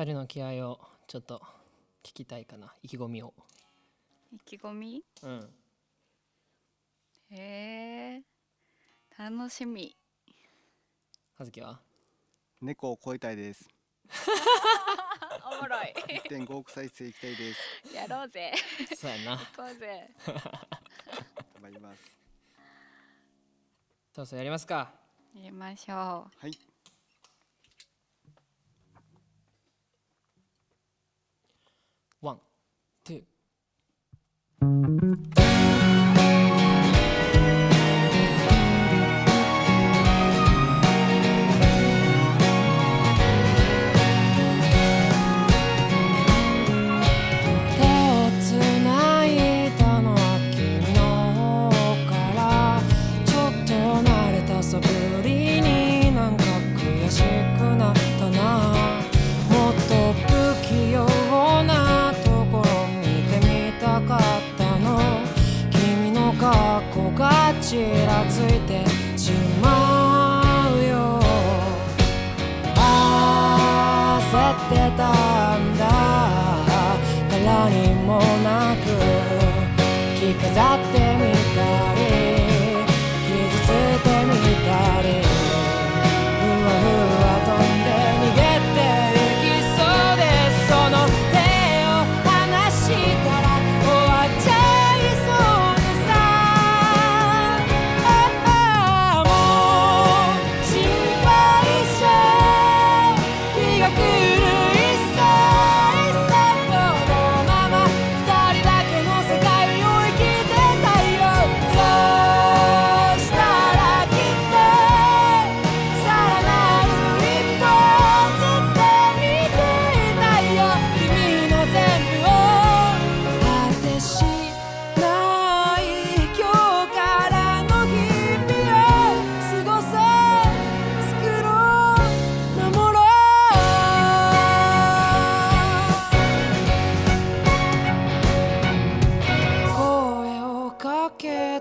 2人の気合をちょっと聞きたいかな。意気込みを。意気込み？うん。へえ楽しみ。葉月は？猫を超えたいです。おもろい。1.5億再生いきたいです。やろうぜ。そうやな。行こうぜ。頑張ります。そうそうやりますか。やりましょう。はい。 왕, 투. 飾ってみたり傷ついてみたり。ふわふわ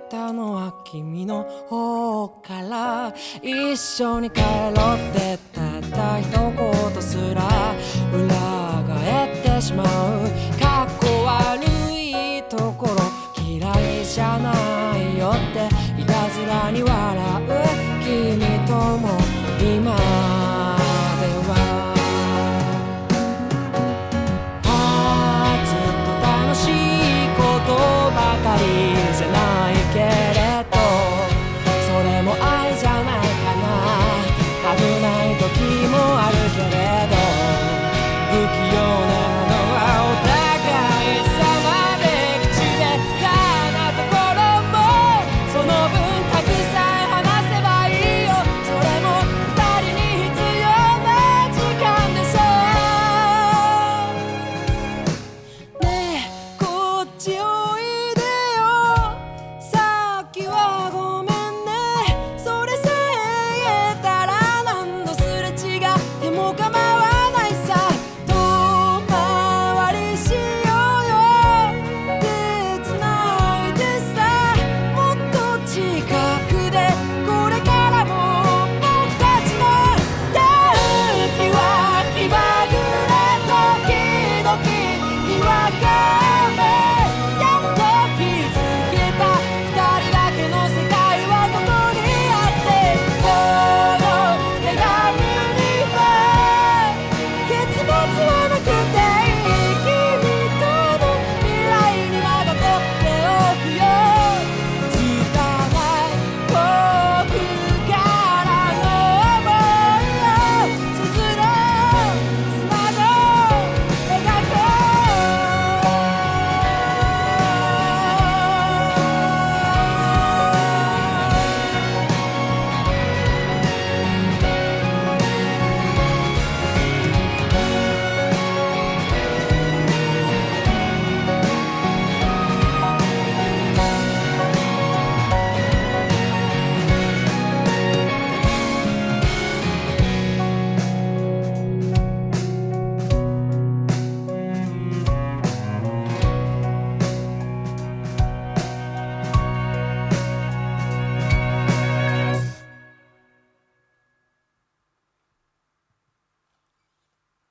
たのは君の方から一緒に帰ろうってたった一言すら裏返ってしまうかっこ悪いところ嫌いじゃないよっていたずらに笑う君とも今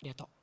りがとう。